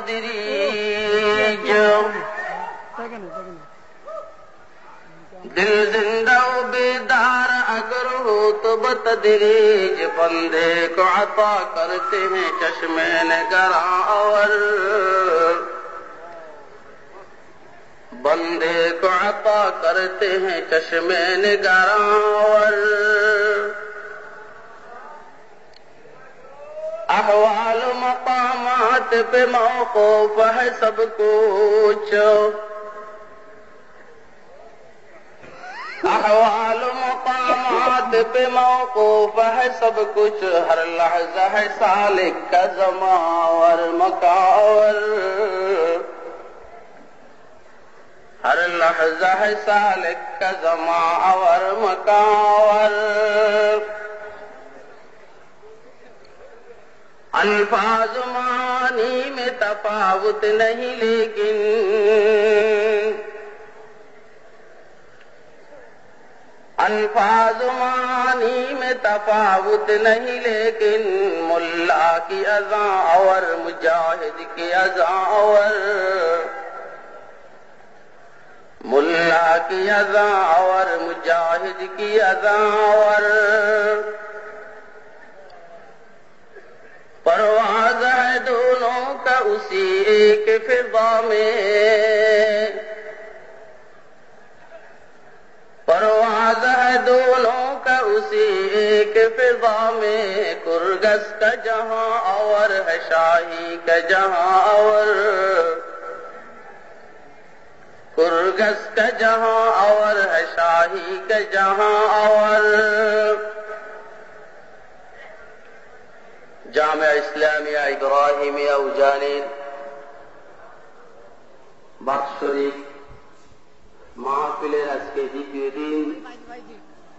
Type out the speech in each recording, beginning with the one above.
تدریجا دل زندہ و بیدار اگر ہو تو بتدریج بندے کو عطا کرتے ہیں چشمے نگراور بندے کو عطا کرتے ہیں چشمے نگراور मकामात पे मौकूफ है सब कुछ अहवाल मकामात पे मौकूफ है सब कुछ हर लहजा है सालिक का जमावर मकावर हर लहजा है सालिक का जमावर मकावर अल्फाज الفاظ معنی میں تفاوت نہیں، لیکن الفاظ معانی میں تفاوت نہیں، لیکن ملا کی اذاں اور مجاہد کی اذاں اور ملا کی اذاں اور مجاہد کی اذاں اور اسی ایک فضا میں۔ پرواز ہے دونوں کا اسی ایک فضا میں۔ کرگس کا جہاں اور ہے شاہی کا جہاں اور۔ کرگس کا جہاں اور ہے شاہی کا جہاں اور۔ جامع ইসলামিয়া ইব্রাহিমিয়া উজানির বাৎসরিক মাহফিলের আজকে দ্বিতীয় দিন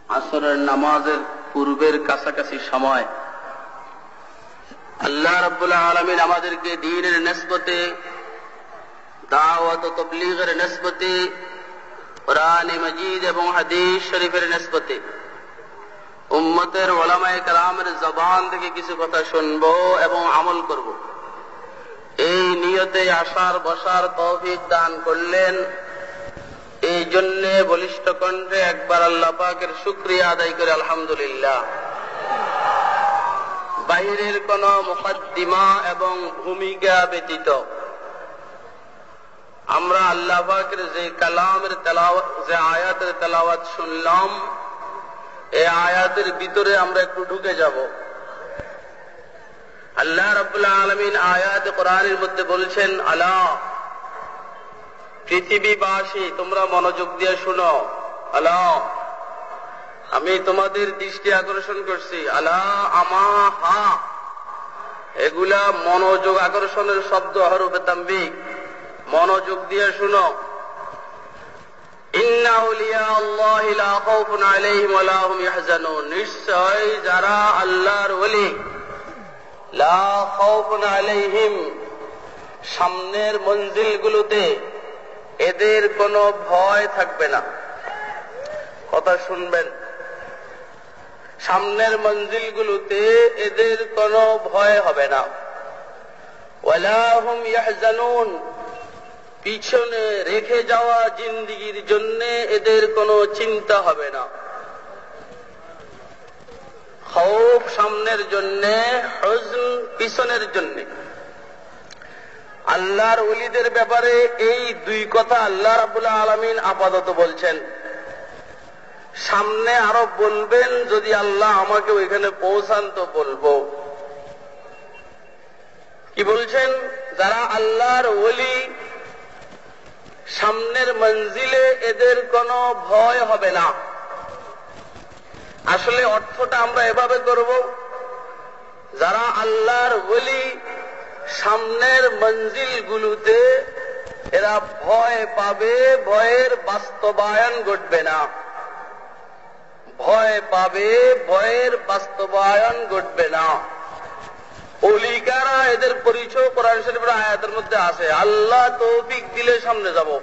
আসরের নামাজের পূর্বের কাছাকাছি সময় আল্লাহ রব্বুল্লাহ আলমিন আমাদেরকে দিনের নেসবতে দাওয়াত তবলিগের নেসবতে কোরআন মজিদ এবং হাদিস শরীফের নেসবতে উম্মতের ওলামায় কালামের জবান থেকে কিছু কথা শুনব এবং আমল করব। এই নিয়তে আসার, বসার তৌফিক দান করলেন। এই জন্য বলিষ্ঠ কণ্ঠে একবার আল্লাহ পাকের শুক্রিয়া আদায় করে আলহামদুলিল্লাহ। বাইরের কোন মুকদ্দিমা এবং ভূমিকা ব্যতীত। আমরা আল্লাহ পাকের যে কালামের তেলাওয়াত, যে আয়াতের তেলাওয়াত শুনলাম এই আয়াতের ভিতরে আমরা একটু ঢুকে যাব। আল্লাহ রবুল্লাহ আলমিন আয়াত কোরআনের মধ্যে বলছেন, আলা, পৃথিবীবাসী, তোমরা মনোযোগ দিয়ে শুনো। আলা, আমি তোমাদের দৃষ্টি আকর্ষণ করছি। আলা, আমা, হা, এগুলা মনোযোগ আকর্ষণের শব্দ, হরফে তাম্বিক মনোযোগ দিয়ে শুনো। নিশ্চয় যারা আল্লাহর আলাইহিম, সামনের মঞ্জিল গুলোতে এদের কোনো ভয় থাকবে না। কথা শুনবেন, সামনের মঞ্জিল গুলোতে এদের কোনো ভয় হবে না। ওয়ালাহুম ইয়াহজানুন পিছনে রেখে যাওয়া জিন্দিগির জন্য এদের কোনো চিন্তা হবে না। খৌফ সামনের জন্য হজন পিছনের জন্য। আল্লাহর উলিদের ব্যাপারে এই দুই কথা আল্লাহ রাবুল্লাহ আলমিন আপাতত বলছেন। সামনে আরও বলবেন, যদি আল্লাহ আমাকে ওইখানে পৌঁছান তো বলব। কি বলছেন? যারা আল্লাহর ওলি সামনের মঞ্জিলে এদের কোনো ভয় হবে না। আসলে অর্থটা আমরা এভাবে করব, যারা আল্লাহর বলি সামনের মঞ্জিল গুলোতে এরা ভয় পাবে, ভয়ের বাস্তবায়ন ঘটবে না। ভয় পাবে, ভয়ের বাস্তবায়ন ঘটবে না। অলিকারা এদের পরিচয় কোরআন শরীফের আয়াতের মধ্যে আছে। আল্লাহ তৌফিক দিলে সামনে যাব।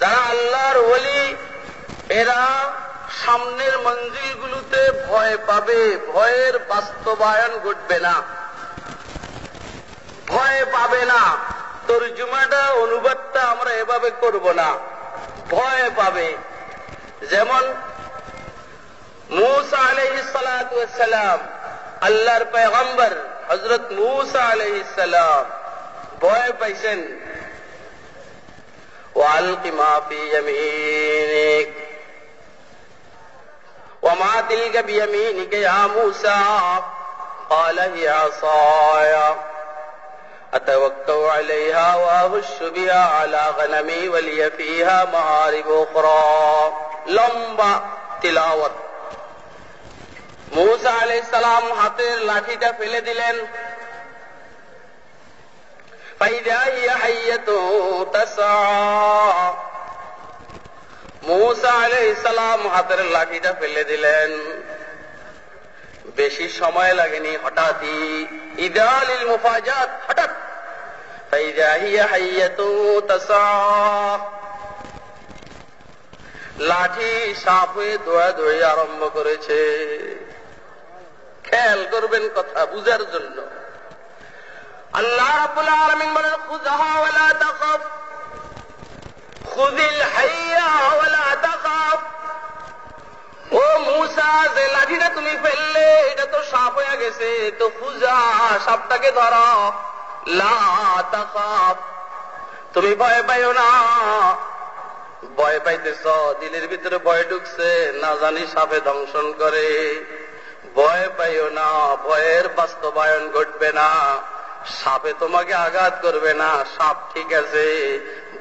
যারা আল্লাহর ওলি, এরা সামনের মঞ্জিলগুলোতে ভয় পাবে। ভয়ের বাস্তবায়ন ঘটবে না। ভয় পাবে না। তর্জুমাটা, অনুবাদটা আমরা এভাবে করব না। ভয় পাবে। যেমন মুসা আলহিসাম اللہ پیغمبر حضرت موسا علیہ السلام، بوئے پیشن. والق ما فی یمینک وما تلک بیمینک یا موسیٰ قال ہی عصایا اتوکو علیہا لمبا تلاوت মৌসা আলি সালাম হাতের লাঠিটা ফেলে দিলেন। মৌসা আলি ইসালাম হাতের লাঠিটা ফেলে দিলেন। বেশি সময় লাগেনি হঠাৎই। ইদালিল মুফাজাত, হঠাৎ। লাঠি সাপ হয়ে দোয়া দৌড়ে আরম্ভ করেছে। খেয়াল করবেন কথা বুঝার জন্য। আল্লাহ ও মুসা, যে লাঠিটা তুমি ফেললে, এটা তো সাপ হয়ে গেছে। তো খুজা সাপটাকে তুমি ভয় পাইও না। ভয় পাইতেছ, দিলের ভিতরে ভয় ঢুকছে। না জানি সাপে দংশন করে। ভয় পাইও না, ভয়ের বাস্তবায়ন ঘটবে না। সাপে তোমাকে আঘাত করবে না, সাপ ঠিক আছে।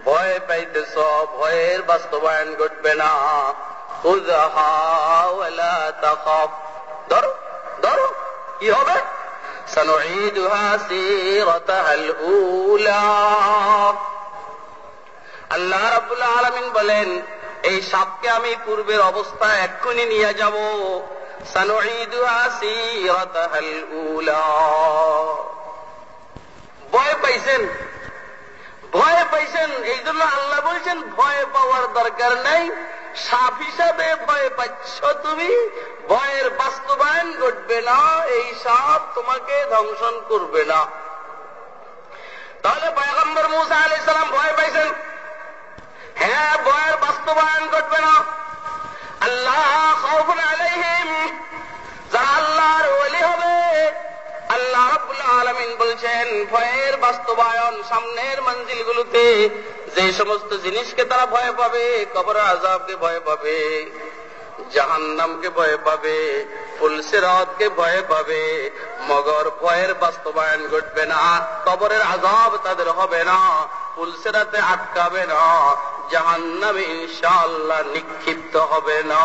ভয় পাইতেছ, ভয়ের বাস্তবায়ন ঘটবে না। ধরো কি হবে? আল্লাহ রাবুল্লাহ আলমিন বলেন, এই সাপকে আমি পূর্বের অবস্থা এক্ষুনি নিয়ে যাব। ভয় পাইছেন? ভয় পাইছেন? এই জন্য আল্লাহ বলছেন, ভয় পাওয়ার দরকার নেই। সাপ হিসাবে ভয় পাচ্ছ তুমি, ভয়ের বাস্তবায়ন ঘটবে না, এই সাপ তোমাকে ধ্বংসন করবে না। তাহলে পয়গম্বর মুসা আলি সালাম ভয় পাইছেন? হ্যাঁ ভয়ের বাস্তবায়ন ঘটবে না। আল্লাহ আলাইহিম যারা আল্লাহর ওলি হবে। আল্লাহ রাব্বুল আলামিন বলছেন, ভয়ের বাস্তবায়ন সামনের মঞ্জিলগুলোতে যে সমস্ত জিনিসকে তারা ভয় পাবে, কবর আজাবকে ভয় পাবে, জাহান্নামকে ভয় পাবে ফুলসিরাতকে ভয় পাবে, মগর ভয়ের বাস্তবায়ন ঘটবে না, কবরের আজাব তাদের হবে না ফুলসিরাতে আটকাবে না, জাহান্নামে ইনশাআল্লাহ নিক্ষিপ্ত হবে না।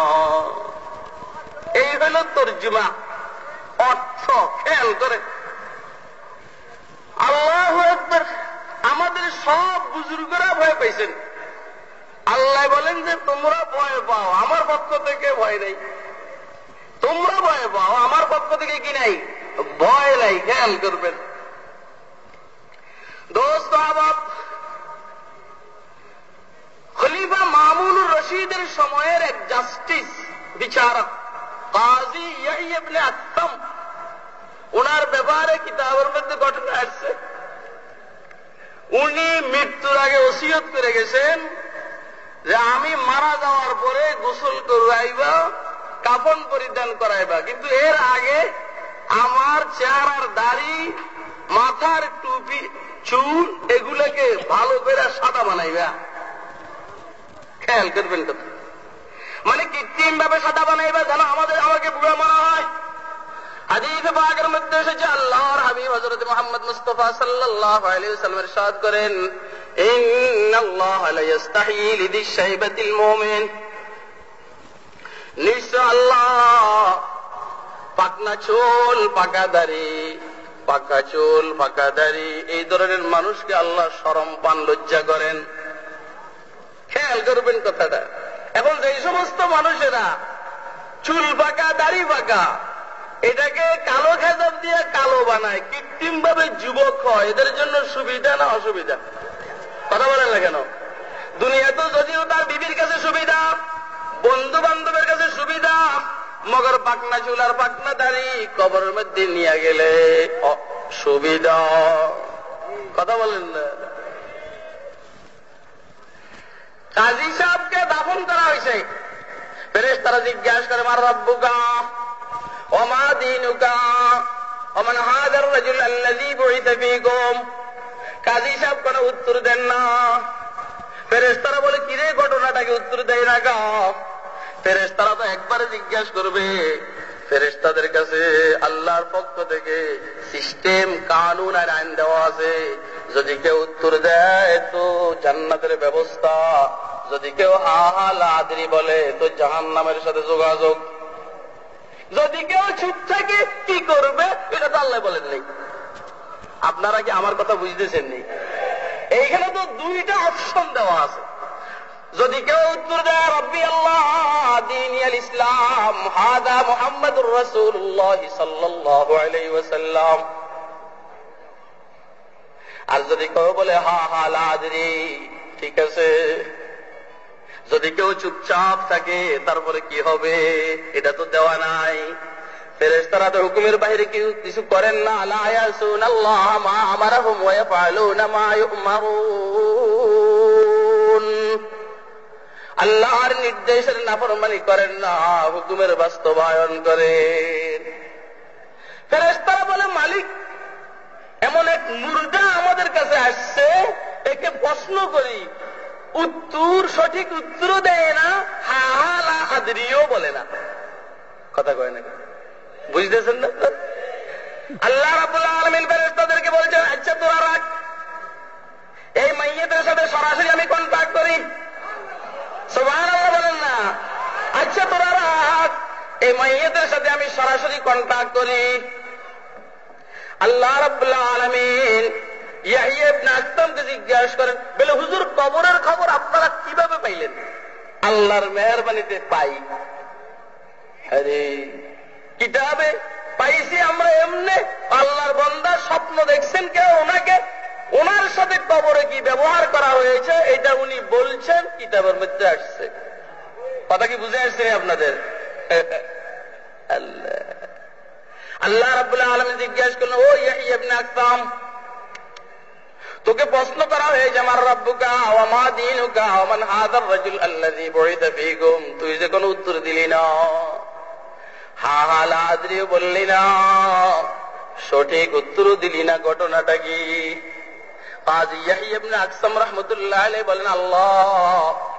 এই হল তর্জুমা। অর্থ, খেয়াল করে। আল্লাহ আমাদের সব বুজুর্গরা ভয় পাইছেন। আল্লাহ বলেন যে, তোমরা ভয় পাও, আমার পক্ষ থেকে ভয় নেই। তোমরা ভয় পাও, আমার পক্ষ থেকে কি নাই? ভয় নাই, খেয়াল করবেন। দোস্ত আবাব খলিফা মামুনুর রশিদের সময়ের এক জাস্টিস বিচারক। ইয়াইবনে আত্তম। ওনার ব্যাপারে কিতাবের মধ্যে ঘটনা আসছে। উনি মৃত্যুর আগে ওসিয়ত করে গেছেন যে আমি মারা যাওয়ার পরে গোসল করাইবা, কাফন পরিধান করাইবা। কিন্তু এর আগে আমার চেহারার দাড়ি, মাথার টুপি, চুল, এগুলোকে ভালো করে সাদা বানাইবা। খেয়াল করবেন কথা। মানে কৃত্রিম ভাবে সাদা বানাইবা যেন আমাদের আমাকে বুড়া মানা হয়। মধ্যে এসেছে, আল্লাহর হাবিব হযরত মুহাম্মদ মুস্তাফা ওয়াসাল্লাম ইরশাদ করেন এই ধরনের মানুষকে আল্লাহ সরম পান, লজ্জা করেন। খেয়াল করবেন কথাটা। এখন যেই সমস্ত মানুষেরা চুল পাকা, দাড়ি পাকা, এটাকে কালো খেজব দিয়ে কালো বানায় কৃত্রিম ভাবে যুবক হয়, এদের জন্য সুবিধা না অসুবিধা? কথা বলেন না কেন? দুনিয়াতে যদিও তার বিবির কাছে সুবিধা বন্ধু বান্ধবের কাছে সুবিধা, মগর পাকনা চুল আর পাকনা দাড়ি কবরের মধ্যে নিয়ে গেলে সুবিধা কথা বলেন না। কাজী সাহেবকে দাফন করা হয়েছে। ফেরেস তারা জিজ্ঞাসা করে, মার রব্বুকা? হাজার রাজুল কাজী সাহেব উত্তর দেন না। বলে কিরে ঘটনাটাকে উত্তর দেয় না গা? ফেরেশতারা তো একবারে জিজ্ঞাসা করবে, ফেরেশতাদের কাছে আল্লাহর পক্ষ থেকে সিস্টেম কানুন আর আইন দেওয়া আছে। যদি কেউ উত্তর দেয়, তো জান্নাতের ব্যবস্থা। যদি কেউ হা লাদরি বলে, তো জাহান নামের সাথে যোগাযোগ। যদি কেউ চুপ থাকে, কি করবে? এটা তো আল্লাহ বলেন নেই। আপনারা কি আমার কথা বুঝতেছেন নি? এইখানে তো দুইটা অপশন দেওয়া আছে। যদি কেউ উত্তর দেয়, রব্বি আল্লাহ, দিন ইসলাম, হাদা মোহাম্মদুর রসুল্লাহ সাল্লাহ আলাই ওয়াসাল্লাম। আর যদি কেউ বলে, হা হা লাদরি ঠিক আছে। যদি কেউ চুপচাপ থাকে, তারপরে কি হবে? এটা তো দেওয়া নাই। ফেরেস্তারা তো হুকুমের বাইরে কেউ কিছু করেন না। আলায়াসুন আল্লাহ মা আমারাহুম ওয়া ইয়াফআলুনা মা ইউমারুন। আল্লাহর নির্দেশের নাফরমানি করেন না, হুকুমের বাস্তবায়ন করেন। ফেরেস্তারা বলে, মালিক এমন এক মুর্দা আমাদের কাছে আসছে, একে প্রশ্ন করি, উত্তর সঠিক উত্তর দেয় না হালা আদরিও বলে না। কথা কয় না বুঝতেছেন না? আল্লাহ ফেরেস্তাদেরকে বলছেন আচ্ছা তোরা রাখ। এই মাইয়েদের সাথে সরাসরি আমি কন্ট্যাক্ট করি। আল্লাহ বলেন না। আচ্ছা তোরা রাখ। এই মাইয়েদের সাথে আমি সরাসরি কন্ট্যাক্ট করি। আল্লাহ রাবুল্লাহ আলমিন ইয়াহিয়াবনে জিজ্ঞাসা করেন, বলে, হুজুর, কবরের খবর আপনারা কীভাবে পাইলেন? আল্লাহর মেহরবানিতে পাই। আরে, কিতাবে পাইছি আমরা এমনে, আল্লাহর বন্দা স্বপ্ন দেখছেন কেউ ওনাকে, ওনার সাথে কবরে কি ব্যবহার করা হয়েছে, এটা উনি বলছেন, কিতাবের মধ্যে আসছে। কথা কি বুঝে আসছে আপনাদের? আল্লাহ। আল্লাহ রাবুল্লাহ আলম জিজ্ঞাসা করলেন, ও ইয়াহিয়াবনে আকতাম, তোকে প্রশ্ন করা হয়েছে আমার রব্বুকা ওয়ামা দিনুকা ওমান হাদার রাজুল আল্লাযী বুইতা ফীকুম? তুই যে কোনো উত্তর দিলি না। হা হা লাদ্রিও বললি না। সঠিক উত্তর দিলি না, ঘটনাটা কি? আজ ইয়াহিয়াবনে আকসাম রহমতুল্লাহ আলাই বলেন, আল্লাহ,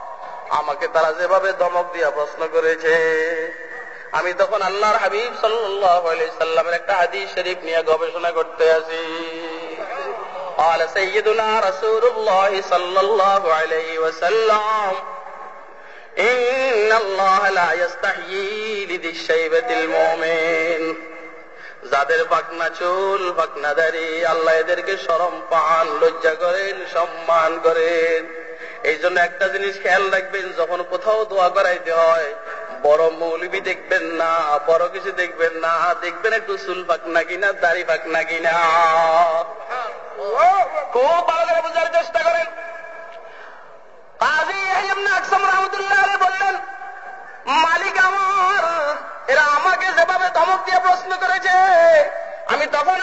আমাকে তারা যেভাবে ধমক দিয়া প্রশ্ন করেছে আমি তখন আল্লাহর হাবিব সাল্লাহ সাল্লামের একটা হাদিস শরীফ নিয়ে গবেষণা করতে আসি قال سيدنا رسول الله صلى الله عليه وسلم إن الله لا يستحيي لذي الشيبة المؤمن যাদের পাকনা চুল পাকনা দাড়ি আল্লাহ এদেরকে সরম পান লজ্জা করেন সম্মান করেন এই জন্য একটা জিনিস খেয়াল রাখবেন যখন কোথাও দোয়া করাইতে হয় বড় মৌলবি দেখবেন না, বড় কিছু দেখবেন না। দেখবেন একটু চুল পাকনা কিনা, দাড়ি পাকনা কিনা। খুব ভালো করে বোঝার চেষ্টা করেন। বললেন, মালিক আমার, এরা আমাকে যেভাবে ধমক দিয়ে প্রশ্ন করেছে, আমি তখন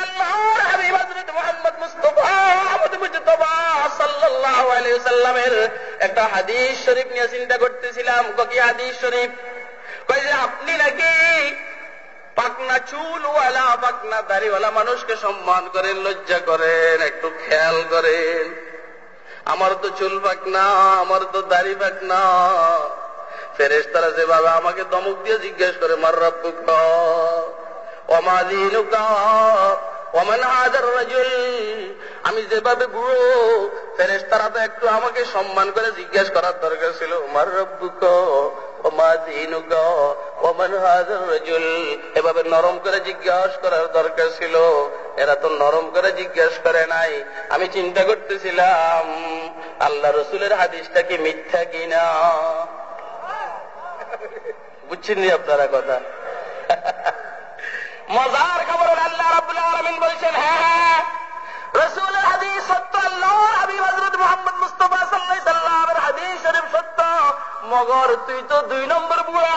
সাল্লামের একটা হাদিস শরীফ নিয়ে চিন্তা করতেছিলাম। কি হাদিস শরীফ? আপনি নাকি পাকনা চুলওয়ালা পাকনা দাড়িওয়ালা মানুষকে সম্মান করেন, লজ্জা করেন, একটু খেয়াল করেন? আমার তো চুল পাকনা, আমার তো দাড়ি পাকনা। ফেরেস তারা যেভাবে আমাকে দমক দিয়ে জিজ্ঞেস করে, মার রব্বুক? অমাদিনুকা অমান হাজার রাজুল? আমি যেভাবে বুড়ো ফেরেস তারা তো একটু আমাকে সম্মান করে জিজ্ঞেস করার দরকার ছিল। মার রব্বুক? এভাবে নরম করে জিজ্ঞাসা করার দরকার ছিল। এরা তো নরম করে জিজ্ঞাসা করে নাই। আমি চিন্তা করতেছিলাম, আল্লাহ রসুলের হাদিসটা কি মিথ্যা কিনা? বুঝছেন নি আপনারা কথা? মজার খবর আল্লাহ বলছেন হ্যাঁ হ্যাঁ রসুলের হাদিস সত্য আল্লাহ হাবিব হজরত মোহাম্মদ মুস্তফা সাল্লাহ সাল্লামের হাদিস শরীফ সত্য। মগর, তুই তো দুই নম্বর বুড়া।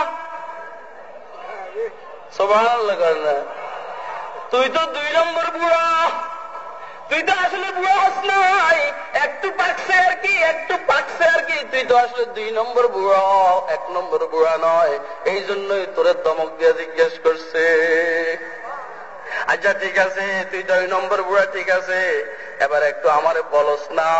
তুই তো দুই নম্বর বুড়া। তুই তো আসলে বুড়া হস নাই। একটু পাকছে আর কি একটু পাকছে আর কি? তুই তো আসলে দুই নম্বর বুড়া। এক নম্বর বুড়া নয়। এই জন্যই তোরে দমক দিয়ে জিজ্ঞেস করছে। আচ্ছা ঠিক আছে, তুই দুই নম্বর বুড়া, ঠিক আছে। এবার একটু আমারে বলস না,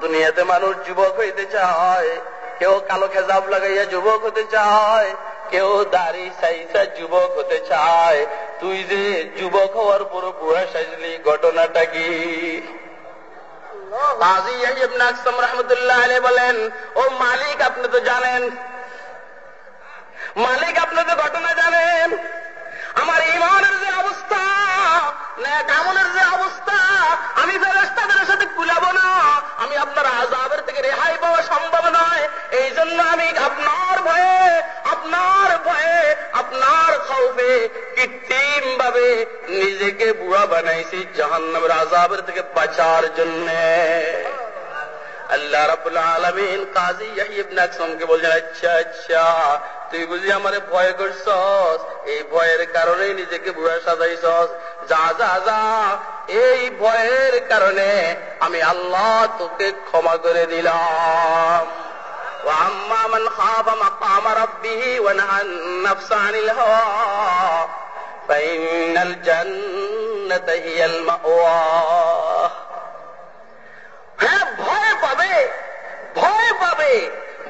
দুনিয়াতে মানুষ যুবক হইতে চায়, কেউ কালো খেজাব লাগাইয়া যুবক হতে চায়, কেউ দাড়ি সাইসা যুবক হতে চায়। তুই যে যুবক হওয়ার পর বুড়া সাজলি, ঘটনাটা কি? বলেন, ও মালিক, আপনি তো জানেন। মালিক, আপনি তো ঘটনা জানেন। আমার ইমানের যে অবস্থা কামনের যে অবস্থা, আমি ফেরেস্তাদের সাথে কুলাবো না, আমি আপনার আজাবের থেকে রেহাই পাওয়া সম্ভব নয়। এই জন্য আমি আপনার ভয়ে আপনার ভয়ে, আপনার খৌফে কৃত্রিম ভাবে নিজেকে বুড়া বানাইছি জাহান্নামের আজাবের থেকে বাঁচার জন্যে। আল্লাহ রাবুল আলমিন কাজী ইয়াহিবনে আকসমকে বলছেন আচ্ছা আচ্ছা তুই বুঝি আমারে ভয় করছস এই ভয়ের কারণেই নিজেকে বুড়া সাজাইছস যা যা যা এই ভয়ের কারণে আমি আল্লাহ তোকে ক্ষমা করে দিলাম وأما من خاف مقام ربه ونهى النفس عن الهوى فإن الجنة هي المأوى হ্যাঁ ভয় পাবে ভয় পাবে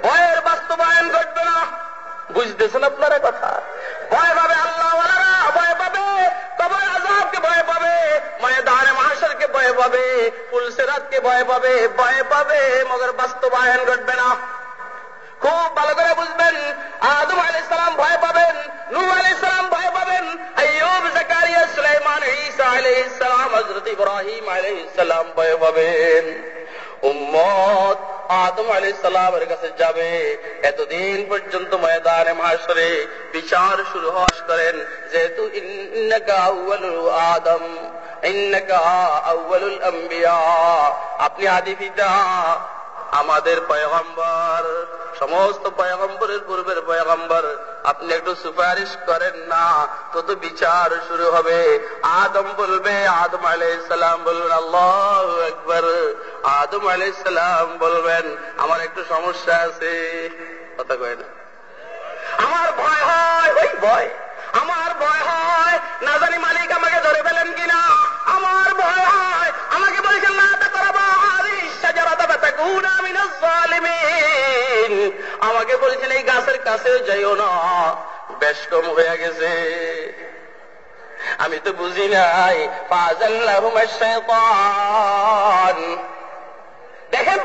ভয়ের বাস্তবায়ন ঘটবে না বুঝতেছেন আপনারা কথা? ভয় পাবে আল্লাহ ভয় পাবে। কবর আজাবকে ভয় পাবে, ময়দানে মাহাসরকে ভয় পাবে ফুলসেরাতকে ভয় পাবে ভয় পাবে, মগর বাস্তবায়ন ঘটবে না। খুব ভালো করে বুঝবেন, আদম আলাই সালাম ভয় পাবেন নূ আলাই সালাম ভয় পাবেন, আইয়ুব জাকারিয়া, সুলাইমান ঈসা আলাইহিস সালাম, হযরত ইব্রাহিম আলাইহিস সালাম ভয় পাবেন। উম্মত আদম আলী সালামের কাছে যাবে। এতদিন পর্যন্ত ময়দানে মাসরে বিচার শুরু হস করেন যেহেতু আদম আপনি আদি পিতা আমাদের পয়গম্বর, সমস্ত পয়গম্বরের পূর্বের পয়গম্বর, আপনি একটু সুপারিশ করেন না তো তো বিচার শুরু হবে। আদম বলবে, আদম আলাইসালাম বলবেন আল্লাহ একবার আদম আলাইসালাম বলবেন, আমার একটু সমস্যা আছে। কথা কয় না। আমার ভয় হয়, ওই ভয়। আমার ভয় হয়, না জানি মালিক আমাকে ধরে ফেলেন কিনা। আমার ভয় হয়, আমাকে বলেছেন না আমাকে বলেছেন, এই গাছের কাছেও যাইও না। বেশ কম হয়ে গেছে। আমি তো বুঝি নাই। দেখেন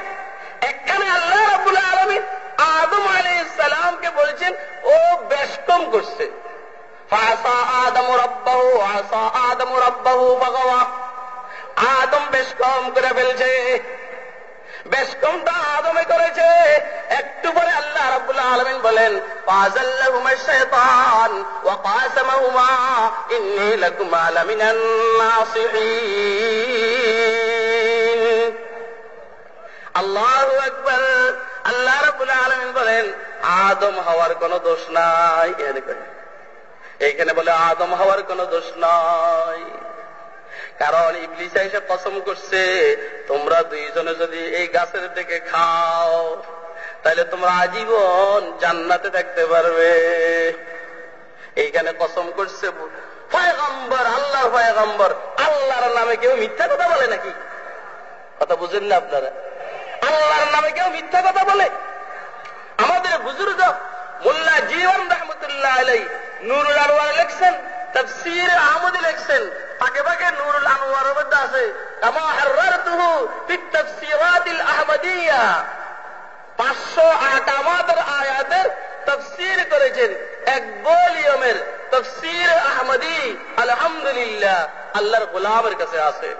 এখানে আল্লাহ রাবুল আলমী আদম আলী সালামকে বলছেন, ও বেশ কম করছে। আদম রব্বাহু আসা আদম রব্বাহু ভগবা আদম বেশ কম করে ফেলছে। বেশ কমটা আদমে করেছে। একটু পরে আল্লাহ রাব্বুল আলামিন বলেন আল্লাহু বলেন, আদম হওয়ার কোনো দোষ নাই। এখানে বলে, আদম হওয়ার কোনো দোষ নাই। কারণ ইবলিসা এসে কসম করছে, তোমরা দুইজনে যদি এই গাছের থেকে খাও, তাহলে তোমরা আজীবন জান্নাতে থাকতে পারবে। এইখানে কসম করছে পয়গম্বর আল্লাহ পয়গম্বর। আল্লাহর নামে কেউ মিথ্যা কথা বলে নাকি? কথা বুঝেন না আপনারা? আল্লাহর নামে কেউ মিথ্যা কথা বলে? আমাদের বুজুর্গ মোল্লা জীবন রহমতুল্লাহ আলাই নুরুল আনোয়ার লেখছেন, তফসির আহমদ লেখছেন নুরুল আনোয়ার মধ্যে আছে। কামা ফি তাফসিরাতিল আহমদিয়া। পাঁচশো আটামাতের আয়াতের তফসির করেছেন। এক তফসির আহমদি, আলহামদুলিল্লাহ, আল্লাহর গোলামের কাছে আছে।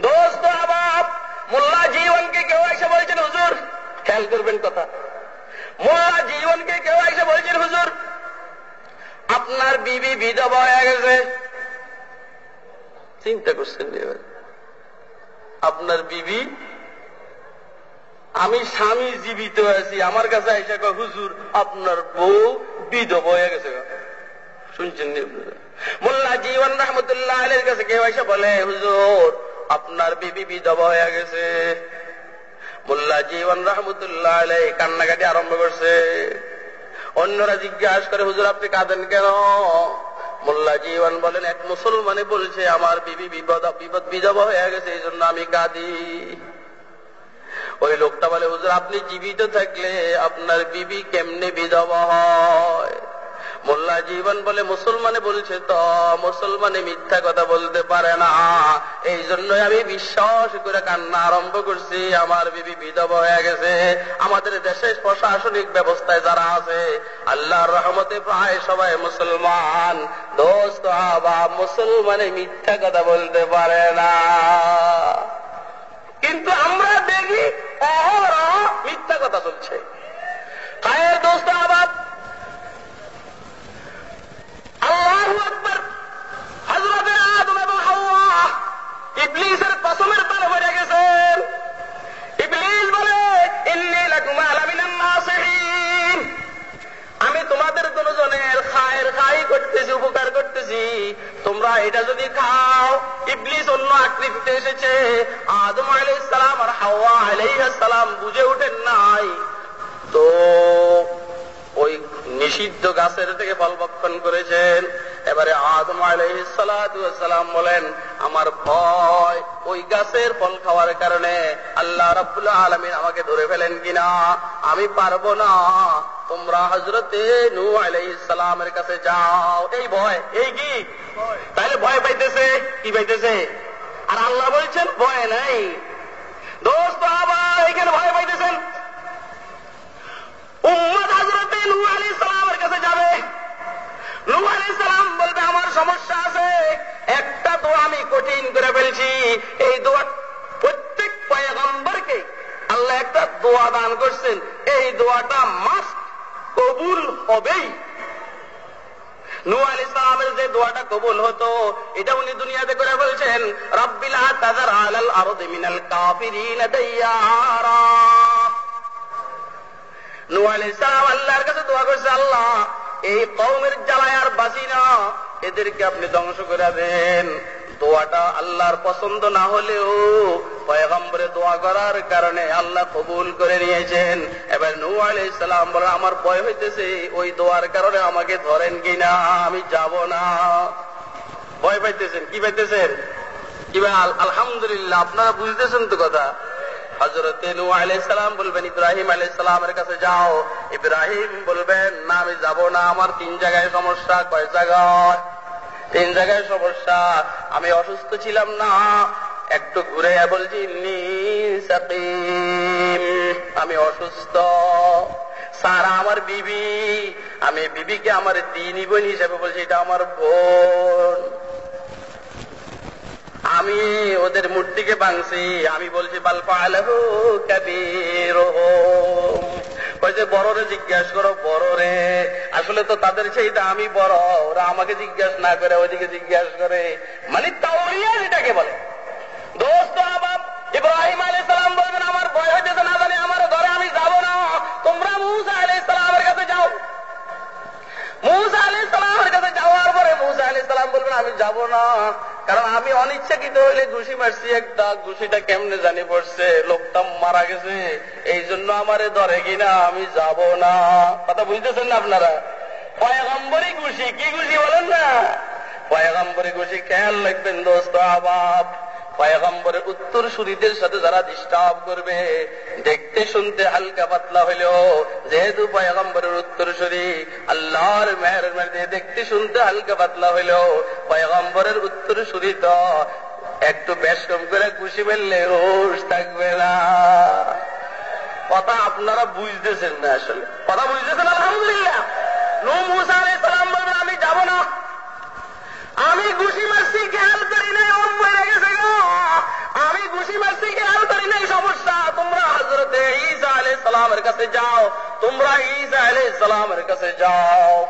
দোস্ত আবাব, মোল্লা জীবনকে কেউ এসে বলছেন, হুজুর, খেয়াল করবেন কথা। মোল্লা জীবনকে কেউ এসে বলছেন, হুজুর, আপনার বিবি বিধবা হয়ে গেছে। চিন্তা করছেন এবার আপনার বিবি, আমি স্বামী জীবিত আছি, আমার কাছে কয়, হুজুর, আপনার বউ বিধবা হয়ে গেছে শুনছেন মোল্লা জীবন রহমতুল্লাহ আলের কাছে কেউ এসে বলে, হুজুর, আপনার বিবি বিধবা হয়ে গেছে। মোল্লা জীবন রহমতুল্লাহ আলাই কান্নাকাটি আরম্ভ করছে। অন্যরা জিজ্ঞাসা করে, হুজুর, আপনি কাঁদেন কেন? মোল্লা জীবন বলেন, এক মুসলমানে বলছে, আমার বিবি বিপদ বিপদ বিধবা হয়ে গেছে, এই জন্য আমি কাঁদি। ওই লোকটা বলে, হুজুর, আপনি জীবিত থাকলে আপনার বিবি কেমনে বিধবা হয়? মোল্লা জীবন বলে মুসলমানে বলছে তো, মুসলমানে মিথ্যা কথা বলতে পারে না। এই জন্য আমি বিশ্বাস করে কান্না আরম্ভ করছি। আমার বিবি বিধবা হয়ে গেছে। আমাদের দেশে প্রশাসনিক ব্যবস্থায় যারা আছে, আল্লাহর রহমতে প্রায় সবাই মুসলমান। দোস্ত বা মুসলমানে মিথ্যা কথা বলতে পারে না। কিন্তু আমরা দেখি, অহরহ মিথ্যা কথা চলছে কায়ের দোস্ত আবাদ আল্লাহু আকবার। হযরতে আদম এবং হাওয়া ইবলিসের কসমের তলে পড়ে গেছেন। ইবলিস বলে, ইন্নী লাকুমা আলামিনান নাসিহিন আমি তোমাদের দুজনের খায়ের খাই করতেছি, উপকার করতেছি। তোমরা এটা যদি খাও, ইবলিস অন্য আকৃতিতে এসেছে। আদম আলাইহিস সালাম আর হাওয়া আলাইহিস সালাম বুঝে উঠেন নাই। তো নিষিদ্ধ গাছের থেকে ফল ভক্ষণ করেছেন। এবারে আদম আলাইসালাম বলেন, আমার ভয় ওই গাছের ফল খাওয়ার কারণে আল্লাহ রাবুল্লাহ আলমিন আমাকে ধরে ফেলেন কিনা? আমি পারব না। তোমরা হজরতে নু আলাইসালামের কাছে যাও। এই ভয়, এই কি? তাহলে ভয় পাইতেছে, কি পাইতেছে? আর আল্লাহ বলছেন, ভয় নাই। দোস্ত, আবার এখানে ভয় পাইতেছেন। উম্মদ হাজরতে নূহ আলাইহিস সালামের কাছে যাবে। নূহ আলাইহিস সালাম বলবে, আমার সমস্যা আছে। একটা দোয়া আমি কঠিন করে ফেলছি। এই দোয়া প্রত্যেক পয়গম্বরকে আল্লাহ একটা দোয়া দান করছেন। এই দোয়াটা মাস্ট কবুল হবেই। নূহ আলাইহিস সালামের যে দোয়াটা কবুল হতো, এটা উনি দুনিয়াতে করে বলছেন রাব্বিলা তাযার আলাল আরদি মিনাল কাফিরিন দাইয়ারা। আলাইহিস সালাম আল্লাহর কাছে দোয়া করছে, আল্লাহ, এই কওমের জ্বালায় আর বাঁচি না। এদেরকে আপনি ধ্বংস করে দেন। দোয়াটা আল্লাহর পছন্দ না হলেও পয়গম্বরে দোয়া করার কারণে আল্লাহ কবুল করে নিয়েছেন। এবার নূহ আলাইহিস সালাম আমার ভয় হইতেছে, ওই দোয়ার কারণে আমাকে ধরেন কিনা? আমি যাব না। ভয় পাইতেছেন? কি পাইতেছেন? কি ভাই আলহামদুলিল্লাহ, আপনারা বুঝতেছেন তো কথা। হজরত নু সালাম বলবেন, ইব্রাহিম সালামের কাছে যাও। ইব্রাহিম বলবেন, না, আমি যাব না, আমার তিন জায়গায় সমস্যা কয় জায়গায়। তিন জায়গায় সমস্যা, আমি অসুস্থ ছিলাম না। একটু ঘুরে বলছি আমি অসুস্থ। সারা আমার বিবি, আমি বিবিকে আমার দিনী বোন হিসেবে বলছি, এটা আমার বোন। আমি ওদের মূর্তিকে ভাঙছি। আমি বলছি বালপা আলহ কাবির যে বড়রে জিজ্ঞাসা করো বড়রে আসলে তো তাদের সেইটা আমি বড়। ওরা আমাকে জিজ্ঞাসা না করে, ওইদিকে জিজ্ঞাসা করে। মানে তাওরিয়া এটাকে বলে। দোস্ত, আবাব, ইব্রাহিম আলী সালাম বলবেন, আমার ভয় হইতেছে না জানি আমার ঘরে আমি যাব না। তোমরা মুসা আলী সালামের কাছে যাও মুসা আলী সালামের কাছে যাওয়ার পরে মুসা আলী সালাম বলবেন, আমি যাব না। কারণ আমি অনিচ্ছাকৃত হইলে ঘুষি মারছি একটা। ঘুষিটা কেমনে জানি পড়ছে। লোকটা মারা গেছে। এই জন্য আমারে ধরে কিনা আমি যাব না। কথা বুঝতেছেন না আপনারা? পয়গম্বরী ঘুষি। কি ঘুষি বলেন না? পয়গম্বরী ঘুষি। খেয়াল রাখবেন দোস্ত, আবাব। পয়গম্বরের উত্তর সুরীদের সাথে যারা ডিস্টার্ব করবে, দেখতে শুনতে হালকা পাতলা হইলেও যেহেতু পয়গম্বরের উত্তর সুরি, আল্লাহর মেহরের মধ্যে দেখতে শুনতে হালকা পাতলা হইলেও পয়গম্বরের উত্তর সুরি তো একটু বেশ কম করে খুশি ফেললে রোষ থাকবে না। কথা আপনারা বুঝতেছেন না আসলে। কথা বুঝতেছেন আলহামদুলিল্লাহ। নু মুসা আলাই সালাম বলবেন, আমি যাব না। আমি ঘুষি মারছি, খেয়াল করি নাই ওর মরে গেছে গো। আমি ঘুষি মারছি, খেয়াল করি নাই, সমস্যা। তোমরা হজরতে ঈসা আলাই সালামের কাছে যাও। তোমরা ঈসা আলাই সালামের কাছে যাও।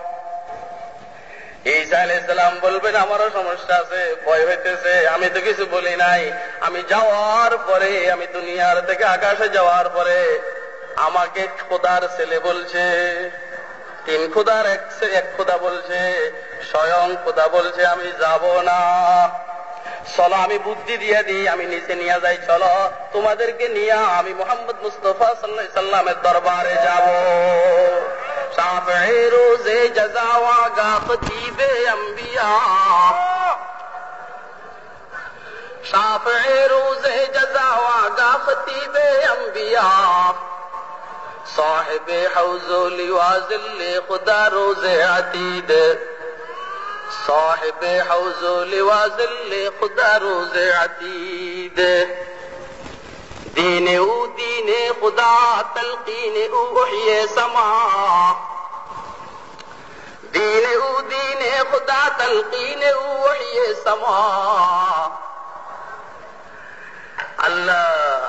ঈসা আলাই সালাম বলবেন, আমারও সমস্যা আছে, ভয় হইতেছে, আমি তো কিছু বলি নাই। আমি যাওয়ার পরে, আমি দুনিয়ার থেকে আকাশে যাওয়ার পরে, আমাকে খোদার ছেলে বলছে, তিন খুদার এক খুদা বলছে স্বয়ং খুদা বলছে আমি যাব না চলো আমি বুদ্ধি দিয়ে দিই আমি নিচে নিয়ে যাই চলো তোমাদেরকে নিয়ে আমি মোহাম্মদ মুস্তফা সাল্লাহ সাল্লামের দরবারে যাব শাফে রোজে জজাওয়া গা খতিবে আম্বিয়া শাফে রোজে জজাওয়া গা খতিবে আম্বিয়া صاحب حوز لوازل خدا روز عتید صاحب حوز لوازل خدا روز عتید. دین او دین خدا تلقین او وحی سما. دین او دین خدا تلقین او وحی سما. اللہ.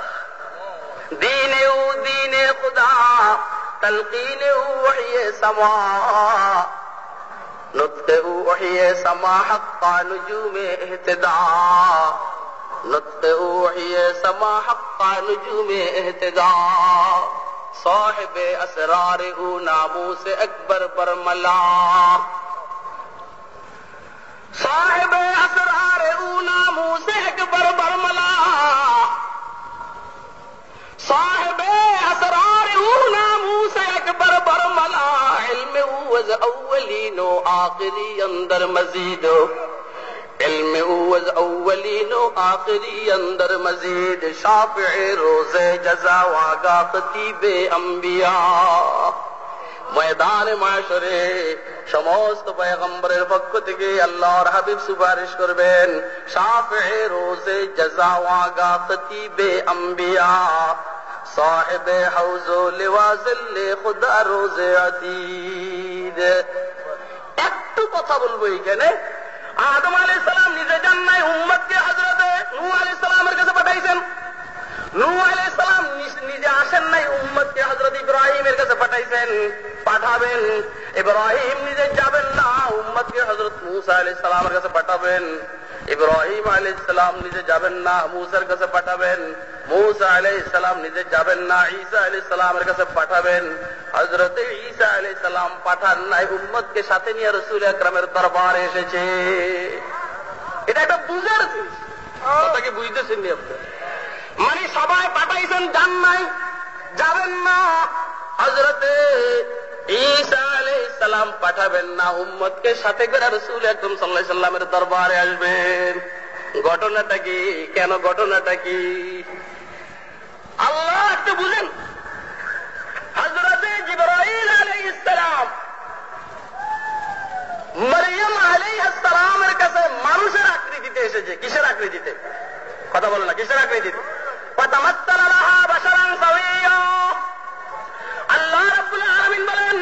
دین او دین خدا تلقین او وحی سما. نطق او سما حقا نجوم اہتدا نطق او سما حقا نجوم اہتدا صاحب اسرار او ناموس اکبر پر ملا صاحب اسرار او ناموس اکبر پر ملا صاحب اسرار او ناموس اکبر برملا علم اوز اولین و آخری اندر مزید علم اوز اولین و آخری اندر مزید شافع روز جزا واگا خطیب انبیاء ময়দানে মাসরে সমস্ত পয়গম্বরের পক্ষ থেকে আল্লাহর হাবিব সুপারিশ করবেন শাফে রোজে জাজাওয়াগা খতিবে আম্বিয়া সাহেব হাউজ লিওয়াজিল্লে খুদা রোজে আদিদ একটু কথা বলব এখানে আদম আলাইহিস সালাম নিজে যান উম্মতকে হযরতে নূহ আলাইহিস সালামের কাছে পাঠাইছেন। নূহ আলাইহিস সালাম নিজে আসেন নাই, উম্মতকে হযরত ইব্রাহিমের কাছে পাঠাইছেন। পাঠাবেন। ইব্রাহিম নিজে যাবেন না, উম্মতকে হযরত মুসা আলাইহিস সালামের কাছে পাঠাবেন। ইব্রাহিম আলাইহিস সালাম নিজে যাবেন না, মুসার কাছে পাঠাবেন, মুসা আলাইহিস সালাম নিজে যাবেন না, ঈসা আলাইহিস সালামের কাছে পাঠাবেন। হযরত ঈসা আলাইহিস সালাম পাঠান নাই, উম্মতকে সাথে নিয়ে রাসূল আকরামের দরবারে এসেছে। এটা একটা বুঝার জিনিস। বুঝতেছেন নি আপনি? মানে সবাই পাঠাইছেন, যান নাই, যাবেন না। হজরতে ঈসা পাঠাবেন না, উম্মতকে সাথে করে রাসূল আকরাম সাল্লাল্লাহু দরবারে আসবেন। ঘটনাটা কি? কেন ঘটনাটা কি? আল্লাহ একটু বুঝেন। হযরতে জিবরাইল মরিয়ম কাছে মানুষের আকৃতিতে এসেছে। কিসের আকৃতিতে? কথা বলো না, কিসের আকৃতিতে? বাশারান সাওয়িয়া আল্লাহ রাব্বুল আলামিন বলেন,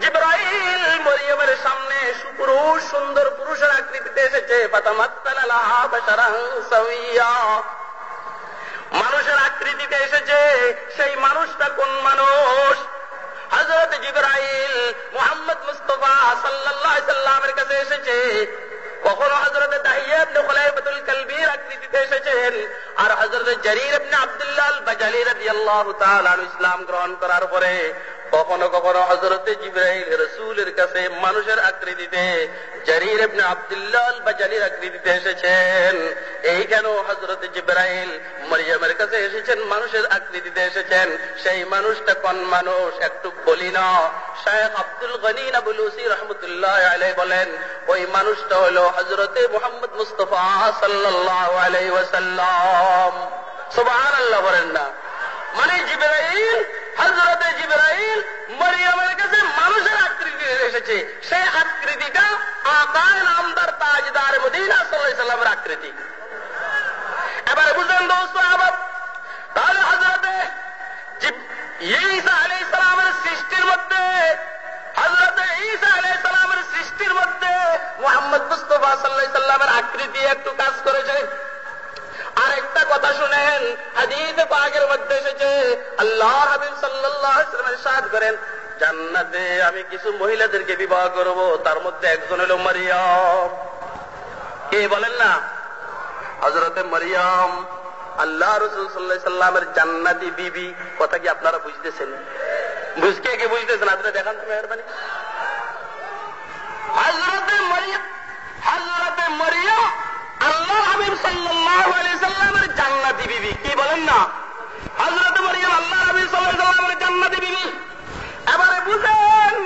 জিব্রাইল মরিয়মের সামনে সুপুরুষ, সুন্দর পুরুষের আকৃতিতে এসেছে। মানুষের আকৃতিতে এসেছে সেই মানুষটা কোন মানুষ? হযরত জিব্রাইল মোহাম্মদ মুস্তফা আলাইহি সাল্লামের কাছে এসেছে। কখনো হজরত তাহিয়াবুল কালবির আকৃতিতে এসেছেন আর হজরত জরির ইবনে আব্দুল্লাহ বাজালি রাদিয়াল্লাহু তাআলা ইসলাম গ্রহণ করার পরে কখনো কখনো হজরত জিব্রাইল রসুলের কাছে মানুষের আকৃতিতে জরির ইবনে আব্দুল্লাহ বাজালির আকৃতিতে এসেছেন। এইখানেও হজরত জিব্রাইল মরিয়মের কাছে এসেছেন, মানুষের আকৃতিতে এসেছেন? সেই মানুষটা কোন মানুষ? একটু বলি না। শায়েখ আব্দুল গনি নাবুলুসি রহমতুল্লাহ আলাই বলেন, ওই মানুষটা হলো হজরতে মোহাম্মদ মুস্তফা সাল্লাহ আলাই ওয়াসাল্লাম। সুবাহ আল্লাহ বলেন না। মানে জিব্রাইল হজরতে জিব্রাইল মরিয়মের কাছে মানুষের আকৃতি এসেছে। সেই আকৃতিটা আকায় নামদার তাজদার মদিনা সাল্লামের আকৃতি। এবার বুঝলেন দোস্ত আবার তাহলে হজরতে ঈসা আলাই সালামের সৃষ্টির মধ্যে হজরত ঈসা আলাই সালামের সৃষ্টির মধ্যে মোহাম্মদ মুস্তফা সাল্লাহ সাল্লামের আকৃতি একটু কাজ করেছে। আরেকটা কথা শুনেন, হাদিস পাকের মধ্যে এসেছে, আল্লাহ হাবিব সাল্লাহ সাদ করেন, জান্নাতে আমি কিছু মহিলাদেরকে বিবাহ করব, তার মধ্যে একজন হলো মারিয়াম। কে বলেন না? হজরতে মারিয়াম, আল্লাহ রসুল সাল্লাহ সাল্লামের জান্নাতি বিবি, কথা কি আপনারা বুঝতেছেন? বুঝকে কে বুঝতেছেন? আপনি দেখান তো মেহরবানি। হজরতে মারিয়াম হজরতে মারিয়াম আল্লাহ হাবিব সাল্লাহ বলেন না? হজরত মরিয়াম আল্লাহ আলাইহি ওয়াসাল্লামের জান্নাতি বিবি। এবারে বুঝেন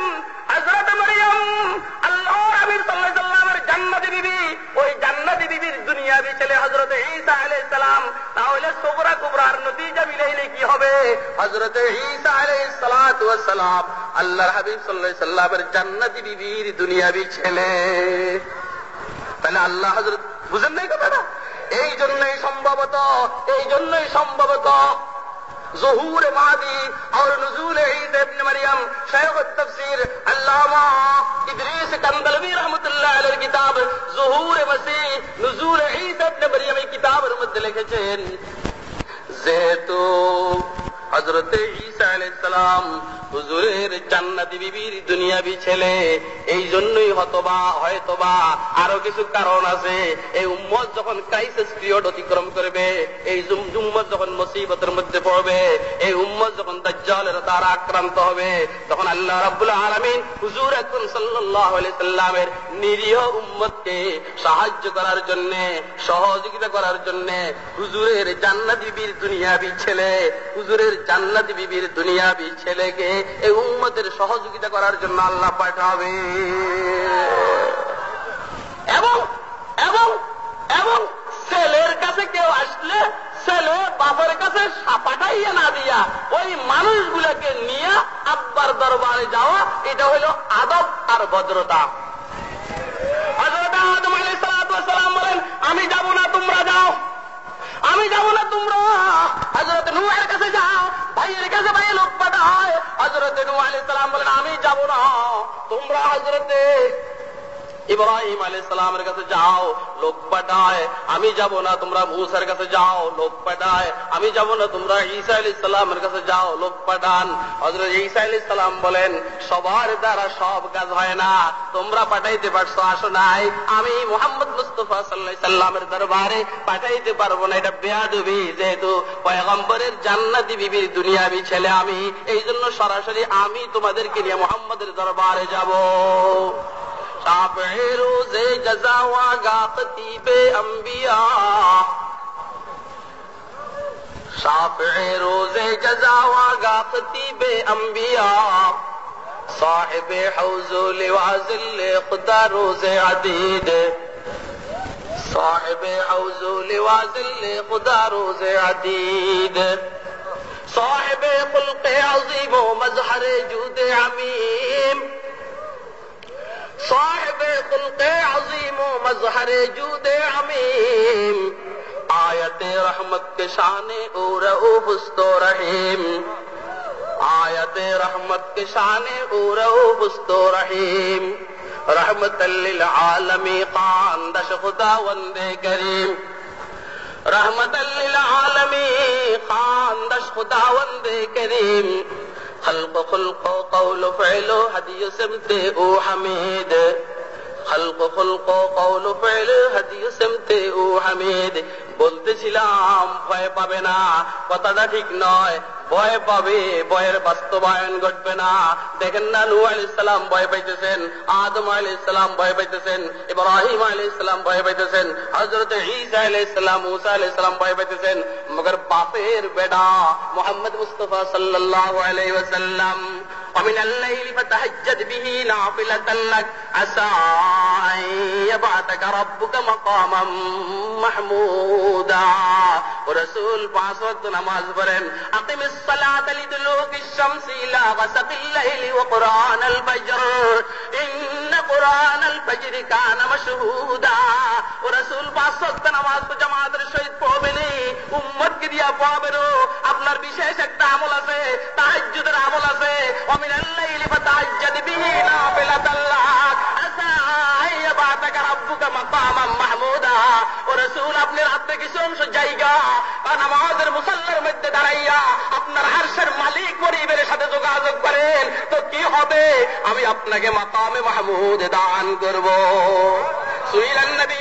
হজরত মরিয়াম আল্লাহ আলাইহি ওয়াসাল্লামের জান্নাতি বিবি। ওই জান্নাতি বিবির দুনিয়াবি ছেলে হজরত ঈসা আলাইহিস সালাম। তাহলে সুবরা কুবরার নতিজা মিলাইলে কি হবে? হজরত ঈসা আলাইহিস সালাম আল্লাহর হাবিব সাল্লামের জান্নাতি বিবির দুনিয়াবি ছেলে। তাহলে আল্লাহ হজরত বুঝেন নাই কথাটা? এই জন্যই সম্ভবত এই জন্যই সম্ভবত ظہور مادی اور نزول عید ابن مریم شیخ التفسیر علامہ ادریس کندلوی رحمۃ اللہ علیہ کتاب ظہور مسیح نزول عید ابن مریم এই কিতাবের মধ্যে লিখেছেন، যেহেতু حضرت عیسیٰ علیہ السلام হুজুরের জান্নাতি বিবির দুনিয়াবি ছেলে, এই জন্যই হতবা, হয়তোবা আরও কিছু কারণ আছে। এই উম্মত যখন ক্রাইসিস পিরিয়ড অতিক্রম করবে, এই উম্মত যখন মুসিবতের মধ্যে পড়বে, এই উম্মত যখন দাজ্জালের দ্বারা আক্রান্ত হবে, তখন আল্লাহ রাব্বুল আলামিন হুজুর আকরাম সাল্লাল্লাহু আলাইহি সাল্লামের নিরীহ উম্মতকে সাহায্য করার জন্য, সহযোগিতা করার জন্য হুজুরের জান্নাতি বিবির দুনিয়াবি ছেলে, হুজুরের জান্নাতি বিবির দুনিয়াবি ছেলেকে এই উম্মতের সহযোগিতা করার জন্য আল্লাহ পাঠাবে। এবং এবং এবং ছেলের কাছে কেউ আসলে ছেলে বাপের কাছে পাঠাইয়া না দিয়া ওই মানুষগুলোকে নিয়ে আব্বার দরবারে যাওয়া, এটা হইল আদব আর ভদ্রতা। আমি যাব না আমি যাব না তোমরা। হজরত নুয়ের কাছে যাও, ভাইয়ের কাছে ভাই লোক পাঠায়। হজরত নু আলী বলেন, আমি যাব না। তোমরা হজরতে ইব্রাহিম আলী সালামের কাছে যাও, লোক পাঠায়। আমি যাব না, তোমরা মুসার কাছে যাও, লোক পাঠায়। আমি যাব না, তোমরা ঈসা আলী সালামের কাছে যাও, লোক পাঠান। হজরত ঈসা আলী সালাম বলেন, সবার দ্বারা সব কাজ হয় না। তোমরা পাঠাইতে পারছ, আসো নাই। আমি মোহাম্মদ মুস্তফা সাল্লাহ সাল্লামের দরবারে পাঠাইতে পারবো না এটা বেয়াদবি যেহেতু পয়গম্বরের জান্নাতি বিবির দুনিয়াবি ছেলে আমি এই জন্য সরাসরি আমি তোমাদেরকে নিয়ে মোহাম্মদের দরবারে যাব شافع روز جزا واگا خطیب انبیاء شافع روز جزا واگا خطیب انبیاء صاحب حوز لوازل خدا روز عدید صاحب حوز لوازل خدا روز عدید صاحب خلق عظیم و مظہر جود عمیم صاحب خلق عظیم و مظہر جود عمیم آیت رحمت کے شان أو رؤوف و رحیم آیت رحمت کے أو رؤوف رحمت للعالمی خاندش خدا وند کریم رحمت للعالمی خاندش خدا وند کریم خلق خلق قول فعل هدي سمت او حميد خلق خلق قول فعل هدي سمت ও হামিদ বলতেছিলাম ভয় পাবে না কথাটা ঠিক নয় ভয় পাবে ভয়ের বাস্তবায়ন ঘটবে না দেখেন না নু আলি ইসলাম ভয় পাইতেছেন আদম আলি ইসলাম ভয় পাইতেছেন ইব্রাহিম আলি ইসলাম ভয় পাইতেছেন হজরত ঈসা আলি ইসলাম মুসা আলি ইসলাম ভয় পাইতেছেন মগর বাপের বেডা মোহাম্মদ মুস্তফা সাল্লাল্লাহু আলাইহি ওয়াসাল্লাম ومن الليل فتهجد به نافلة لك عسى أن يبعثك ربك مقاما محمودا ورسول পাঁচ ওয়াক্ত নামাজ পড়েন أقم الصلاة لدلوك الشمس إلى غسق الليل وقرآن الفجر إن قرآن الفجر كان مشهودا ورسول পাঁচ ওয়াক্ত নামাজ তো জামাতের সহিত পড়বেনি উম্মতকে দিয়া পড়াবেন আপনার বিশেষ একটা আমল আছে তাহাজ্জুদের আমল আছে ومن الليل فتهجد به نافلة لك عسى أن يبعثك ربك مقاما محمودا ورسول আপনি রাত্রে কিছু অংশ জায়গা কারণ বানাইয়া আপনার আরশের মালিক গরিবের সাথে যোগাযোগ করেন, তো কি হবে? আমি আপনাকে মাতামে মাহমুদ দান করব। সুইলান নবী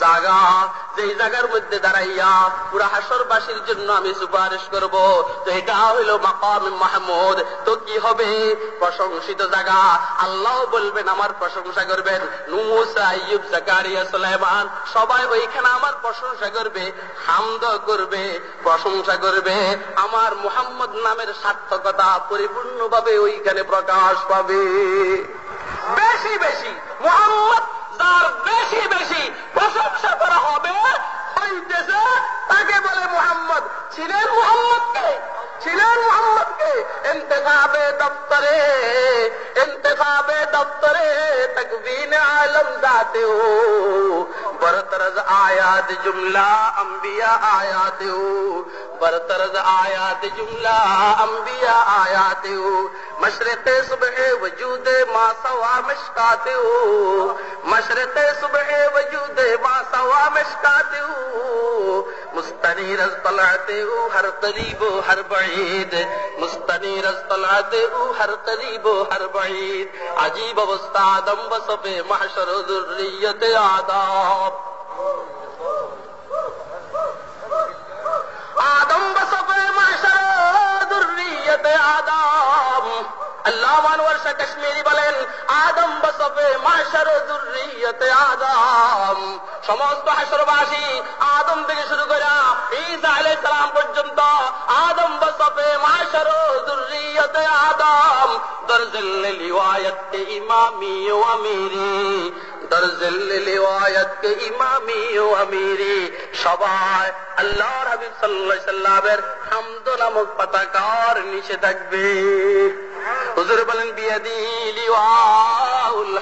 জাগা, যেই জায়গার মধ্যে দাঁড়াইয়া পুরা হাসরবাসীর জন্য আমি সুপারিশ করব তো এটা হইল মাকাম মাহমুদ। তো কি হবে? প্রশংসিত জায়গা আল্লাহ বলবেন, আমার প্রশংসা করবেন নুমুসা জাকারিয়া সুলাইমান। সবাই ওইখানে আমার প্রশংসা করবে, হামদ করবে, প্রশংসা করবে। আমার মুহাম্মদ নামের সার্থকতা পরিপূর্ণভাবে ওইখানে প্রকাশ পাবে। বেশি বেশি। মোহাম্মদ যার বেশি বেশি প্রশংসা করা হবে। হইতেছে তাকে বলে মোহাম্মদ। ছিলেন মোহাম্মদকে। ছিলেন মোহাম্মদকে انتخاب دفترے انتخاب دفترے، تکوین عالم ذاتے ہو۔ برطرز آیات جملہ انبیاء آیات ہو۔ برطرز آیات جملہ انبیاء آیات ہو۔ مشرق صبح وجود ما سوا مشکات ہو۔ مشرق صبح وجود ما سوا مشکات ہو۔ مستنير طلعته هر قريب هر بعيد مستنير طلعته هر قريب هر بعيد عجيب অবস্থা আদম বসবে محشر ذرية আদাব আল্লাহ মানওয়ার শাহ কাশ্মীরি বলেন, আদম বসবে মাশার দুর্রিয়তে আদম। সমস্ত হাসরবাসী আদম থেকে শুরু করে ঈসা আলাইহিস সালাম পর্যন্ত আদম বসবে মাশার দুর্রিয়তে আদম। দরজল লিওয়ায়াত ইমামি ও আমিরি দরজল লিওয়ায়াত ইমামি ও আমিরি। সবাই আল্লাহর হাবিব সাল্লাল্লাহু আলাইহি সাল্লামের হামদ নামক পতাকার নিচে থাকবে। হুজুর বলেন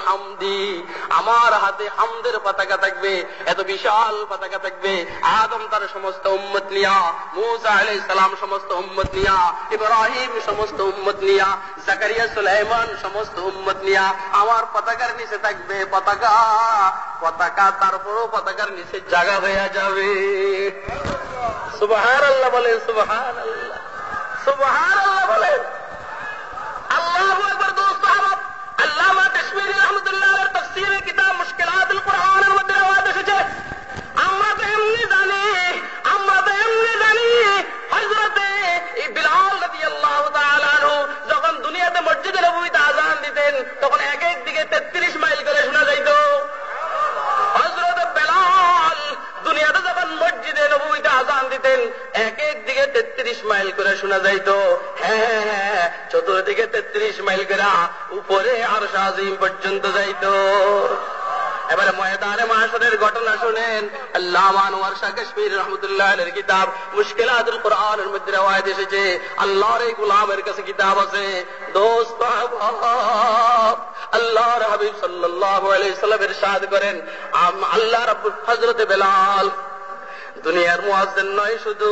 হামদি। আমার হাতে হামদের পতাকা থাকবে, এত বিশাল পতাকা থাকবে। আদম তার সমস্ত উম্মত নিয়া, মুসা আলাইহিস সালাম সমস্ত উম্মত নিয়া, ইব্রাহিম সমস্ত উম্মত নিয়া, জাকারিয়া সুলাইমান সমস্ত উম্মত নিয়া, আমার পতাকার নিচে থাকবে পতাকা। পতাকা তারপরও পতাকার নিচে জায়গা হয়ে যাবে। সুবহান আল্লাহ বলেন সুবহান আল্লাহ সুবহান আল্লাহ বলেন। আল্লাহ মাইল করে শোনা যাইত। হ্যাঁ হ্যাঁ চতুর্দিকে তেত্রিশ মাইল করে উপরে আর শাহিম পর্যন্ত যাইত। এবারে ময়দানে মাসরের ঘটনা শুনেন। আল্লাহ মানওয়ার শাহ কাশ্মীর রহমতুল্লাহ এর কিতাব মুশকিলাতুল কোরআনের মধ্যে রেওয়ায়ত এসেছে। আল্লাহর এই গোলামের কাছে কিতাব আছে। দোস্ত আল্লাহর হাবিব সাল্লাল্লাহু আলাইহি সাল্লাম ইরশাদ করেন আল্লাহ রাব্বুল হযরতে বেলাল। দুনিয়ার মুয়াজ্জিন নয় শুধু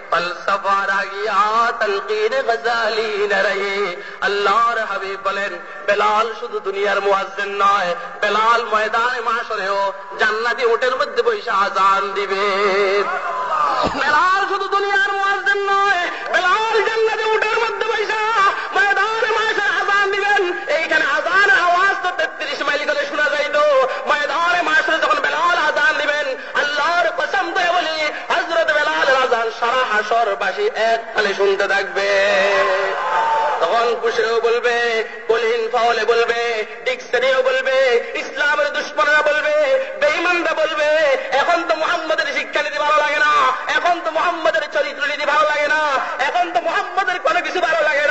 رہی۔ اللہ حبیب بلال شد دنیا مواز دن نائ بلال میدان معاشر رہے ہو جانتی اٹھن مدد پیشہ جان دی بلال شدھ دنیازن بلال جنتی اٹھن তালে শুনতে থাকবে। তখন কুশরেও বলবে, কলিন ফলে বলবে, ডিকশনারিও বলবে, ইসলামের দুশ্মনরা বলবে, বেঈমানরা বলবে, এখন তো মোহাম্মদের শিক্ষা নীতি ভালো লাগে না, এখন তো মোহাম্মদের চরিত্র নীতি ভালো লাগে না, এখন তো মোহাম্মদের কোনো কিছু ভালো লাগে না।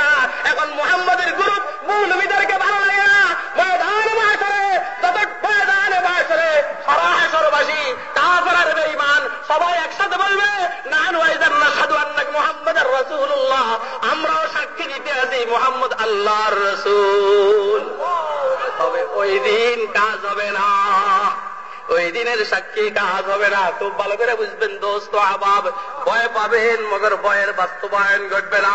দিনের সাক্ষী কাজ হবে না খুব ভালো করে বুঝবেন দোস্ত আবাব ভয় পাবেন মগর ভয়ের বাস্তবায়ন ঘটবে না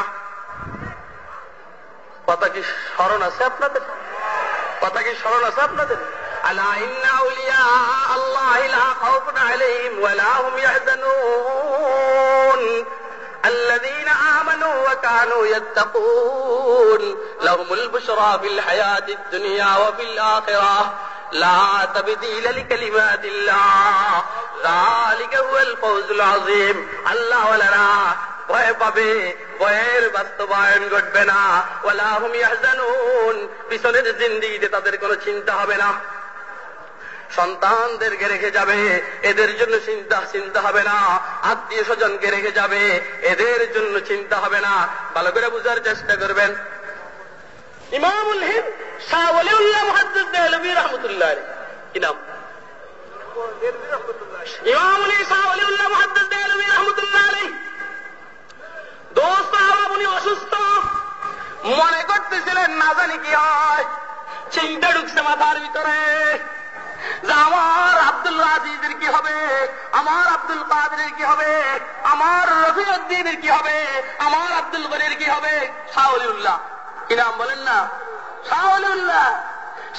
কথা কি স্মরণ আছে আপনাদের কথা কি স্মরণ আছে আপনাদের আলা ইন্না আউলিয়া আল্লাহ লা খাউফুন আলাইহিম ওয়ালা হুম ইয়াহজানুন الذين آمنوا وكانوا يتقون لهم البشرى في الحياة الدنيا وفي الآخرة لا تبديل لكلمات الله ذلك هو الفوز العظيم الله ولنا ভয় পাবে ভয়ের বাস্তবায়ন ঘটবে না ওলা হুম ইয়াহজানুন পিছনের জিন্দিগিতে তাদের কোনো চিন্তা হবে না সন্তানদেরকে রেখে যাবে এদের জন্য চিন্তা চিন্তা হবে না আত্মীয় স্বজনকে রেখে যাবে এদের জন্য চিন্তা হবে না ভালো করে বুঝার চেষ্টা করবেন ইমামুল হিন্দ শাহ রহমতুল্লাহ কি অসুস্থ। মনে করতেছিলেন না জানি কি হয়। চিন্তা ঢুকছে মাথার ভিতরে। যে আমার আব্দুল আজিজের কি হবে? আমার আব্দুল কাদের কি হবে? আমার রফিউদ্দিনের কি হবে? আমার আব্দুল গনির কি হবে? শাহলিউল্লাহ নাম বলেন না শাহলিউল্লাহ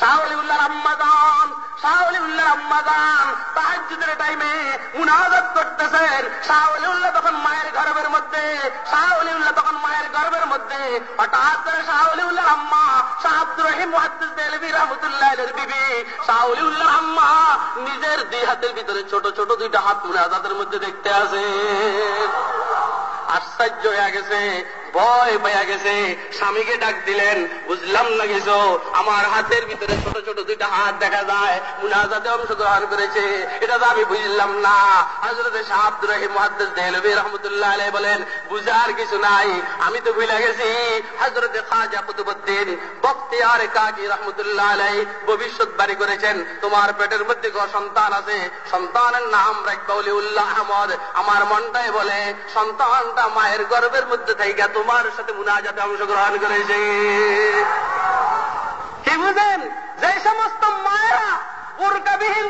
শাহলিউল্লাহ আম্মাদান শাহলিউল্লাহ আম্মাদান তাহাজ্জুদের টাইমে মুনাজাত করতেছেন। শাহলিউল্লাহ তখন মায়ের গর্ভের মধ্যে শাহলিউল্লাহ তখন মায়ের গর্ভের মধ্যে। হঠাৎ করে শাহলিউল্লাহ আম্মা শাহ আব্দুর রহিম মুহাদ্দিস দেলভী রহমতুল্লাহ বিবি শাহলিউল্লাহ আম্মা নিজের দুই হাতের ভিতরে ছোট ছোট দুইটা হাত মুনাজাতের মধ্যে দেখতে আসে। আশ্চর্য হয়ে গেছে। ভয় পেয়ে গেছে। স্বামীকে ডাক দিলেন, বুঝলাম না কিছু। আমার হাতের ভিতরে ছোট ছোট দুইটা হাত দেখা যায়। মুনাজাতে অংশগ্রহণ করেছে। এটা তো আমি বুঝলাম না। হজরত শাহ আব্দুর রহিম মুহাদ্দিস দেহলভী রহমতুল্লাহ আলাইহি বলেন, বুঝার কিছু নাই, আমি তো ভুলে গেছি। হজরত খাজা কুতুবুদ্দিন বখতিয়ার কাজী রহমতুল্লাহ আলাইহি ভবিষ্যৎবাণী করেছেন। তোমার পেটের মধ্যে গো সন্তান আছে? সন্তানের নাম রাখবা উল্লাহ আহমদ। আমার মনটাই বলে, সন্তানটা মায়ের গর্ভের মধ্যে থেকে তোমার সাথে মুনাজাতে অংশগ্রহণ করেছে। কি বুঝেন যে সমস্ত মায়েরা বোরকাবিহীন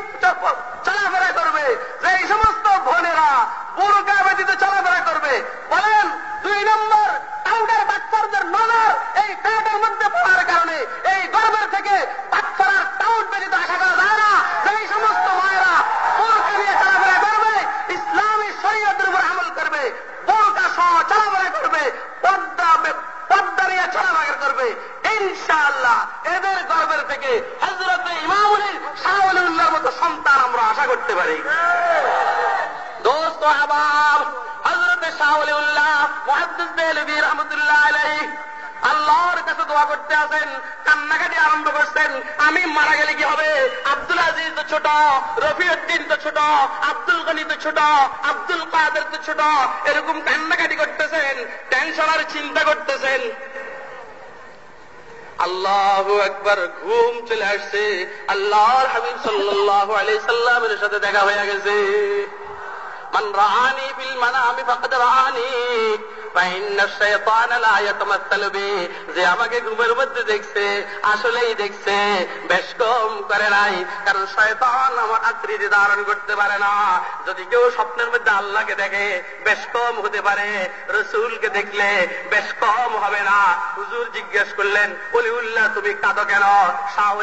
চলাফেরা করবে যে সমস্ত বোনেরা বোরকা ব্যতীত চলাফেরা করবে, বলেন দুই নম্বর টাউডের বাচ্চাদের নজর এই পেটের মধ্যে পড়ার কারণে, এই গর্বের থেকে বাচ্চারা টাউট ব্যতীত আশা করা যায় না। যেই সমস্ত মায়েরা বোরকা নিয়ে চলাফেরা করবে, ইসলামী শরীয়তের উপর আমল করবে, বোরকা সহ চলাফেরা করবে পদ্মা পদ্মা নিয়ে চলাফেরা করবে ইনশাআল্লাহ এদের গর্বের থেকে হজরত ইমামুল শাহুল্লাহর মতো সন্তান আমরা আশা করতে পারি। দোস্ত আবাব হজরত শাহুল্লাহ মহাদ্দ রহমতুল্লাহ আলাইহি আল্লাহর কাছে দোয়া করতে আছেন কান্নাকাটি আরম্ভ করছেন, আমি মারা গেলে কি হবে? আব্দুল আজিজ তো ছোট, রফিউদ্দিন তো ছোট, আব্দুল গনি তো ছোট, আব্দুল কাদের তো ছোট, এরকম কান্নাকাটি করতেছেন টেনশন আর চিন্তা করতেছেন। আল্লাহ একবার ঘুম চলে আসছে। আল্লাহর হাবিব সাল্লাহ আলাই সাল্লামের সাথে দেখা হয়ে গেছে। মান রানি ফিল মানামি ফাকাদ রানি যে আমাকে ঘুমের মধ্যে দেখছে, আসলেই দেখছে, বেশ কম করে নাই, কারণ শয়তান আমার ধারণ করতে পারে না। যদি কেউ স্বপ্নের মধ্যে আল্লাহকে দেখে, বেশ কম হতে পারে, রসুলকে দেখলে বেশ কম হবে না। হুজুর জিজ্ঞেস করলেন, অলিউল্লাহ, তুমি কাঁদো কেন? শাহ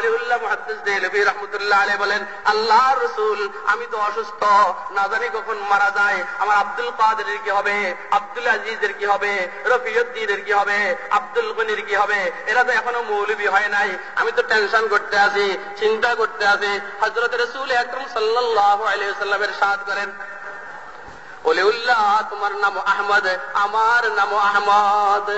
রহমতুল্লাহ আলী বলেন আল্লাহ রসুল, আমি তো অসুস্থ, না জানি কখন মারা যায়। আমার আব্দুল কাদের কি হবে? আব্দুল আজিজের কি হবে? রফিউদ্দিনের কি হবে? আব্দুল গনির কি হবে? এরা তো এখনও মৌলবী হয় নাই। আমি তো টেনশন করতে আছি, চিন্তা করতে আছি। হজরত রসুল আকরম সাল্লাহ আলিয়াল্লামের সাথ করেন তোমার নাম আহমদ, আমার নাম আহমদ।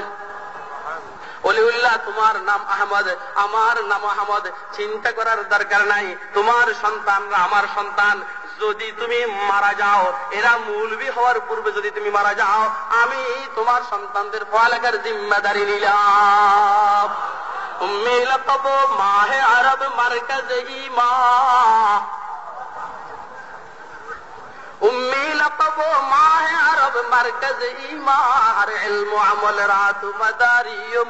অলিউল্লাহ তোমার নাম আহমদ, আমার নাম আহমদ। চিন্তা করার দরকার নাই। তোমার সন্তানরা আমার সন্তান। যদি তুমি মারা যাও, এরা মূলবি হওয়ার পূর্বে যদি তুমি মারা যাও, আমি তোমার সন্তানদের পড়ালেখার জিম্মাদারি নিলাম। উম্মি লকব মাহে আরব মার্কাজ ইমা। আমল রাত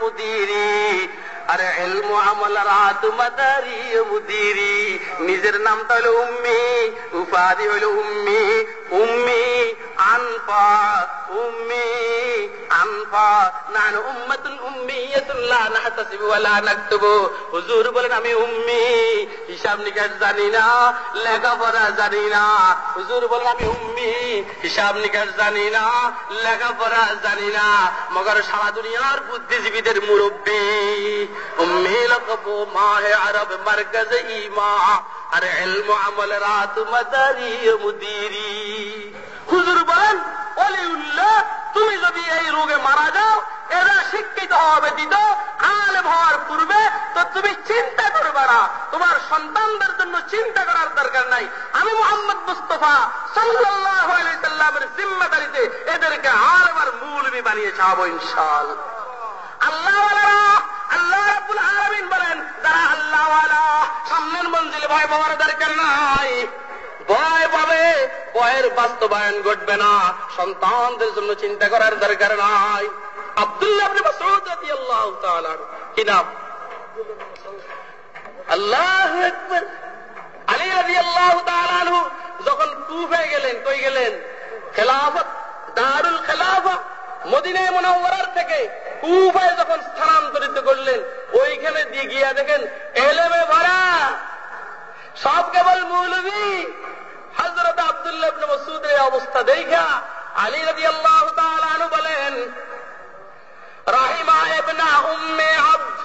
মুদিরি। আরে ইলম আমল রাত মাদারি ও মুদিরি নিজের নামটা হলো উম্মি, উপাধি হলো উম্মি। উম্মি, আনফা উম্মি, আনফা। নান উম্মাতুন ওয়া লা হুজুর বলেন, আমি উম্মি, হিসাব নিকাশ জানি না, লেখাপড়া জানি না। হুজুর বলেন, আমি উম্মি, হিসাব নিকাশ জানি না, লেখাপড়া জানি না। মগর সারা দুনিয়ার বুদ্ধিজীবীদের মুরব্বী। তুমি যদি এই রোগে মারা যাও এরা শিক্ষিত হওয়া ব্যতীত আলেম হওয়ার পূর্বে তো তুমি চিন্তা করবে না তোমার সন্তানদের জন্য চিন্তা করার দরকার নাই আমি মোহাম্মদ মুস্তফা সাল্লামের জিম্মাদারিতে এদেরকে আলেম আর মৌলবী বানিয়ে ছাড়বো ইনশাল আল্লাহ আল্লাহ রাব্বুল আলামিন বলেন সামনের ভয় পাওয়ার দরকার নাই। ভয় পাবে, ভয়ের বাস্তবায়ন ঘটবে না। সন্তানদের জন্য চিন্তা করার দরকার নাই। আব্দুল্লাহ আলী যখন কুফে গেলেন, কই গেলেন? খেলাফত, দারুল খেলাফা মদিনায় মুনাওয়ারার থেকে কুফায় যখন স্থানান্তরিত করলেন ওইখানে দিয়ে গিয়া দেখেন এলেমে ভরা সব কেবল মৌলবী হজরত আবদুল্লাহ ইবনে মসুদের এই অবস্থা দেখা আলী রাদিয়াল্লাহু তাআলা আনহু বলেন রাহিমা ইবনা উম্মে আবদ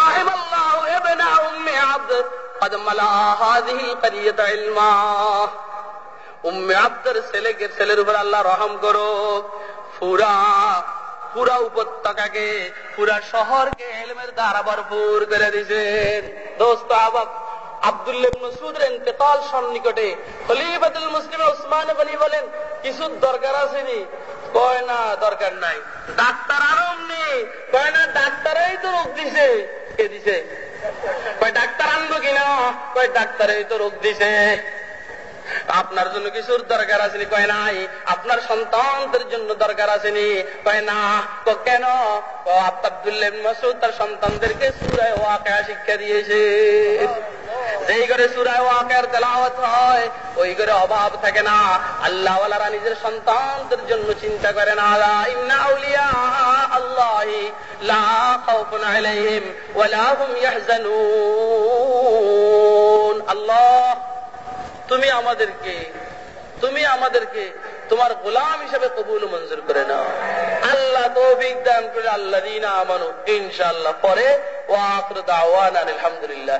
رحم الله ابن ام عبد قد ملا هذه القريه علما উম্মে আব্দের ছেলেকে ছেলের উপর আল্লাহ রহম করো পুরা পুরা উপত্যকাকে, পুরা শহরকে এলমের দ্বারা ভরপুর করে দিয়েছেন দোস্ত আবাব দরকার দরকার নাই। ডাক্তার ডাক্তারই তো দিছে। ডাক্তার আনব তো রোগ দিছে। আপনার জন্য কিছুর দরকার আসেনি? কয় নাই। আপনার সন্তানদের জন্য দরকার আসেনি। কয় না। তো কেন? আব্দুল্লাহ মসুদ তার সন্তানদেরকে সুরায় ওয়াকা শিক্ষা দিয়েছে। যেই করে সুরায় ওয়াকার তেলাওয়াত হয়, ওই করে অভাব থাকে না। আল্লাহ ওয়ালারা নিজের সন্তানদের জন্য চিন্তা করে না। ইন্না আউলিয়া আল্লাহি, লা খাউফুন আলাইহিম ওয়ালা হুম ইয়াহজানুন। আল্লাহ তুমি আমাদেরকে তুমি আমাদেরকে তোমার গোলাম হিসেবে কবুল মঞ্জুর করে নাও। আল্লাহ তো দান করে আল্লাহ আমানু ইনশাল্লাহ পরে ওয়া আখির দাওয়ানা আলহামদুলিল্লাহ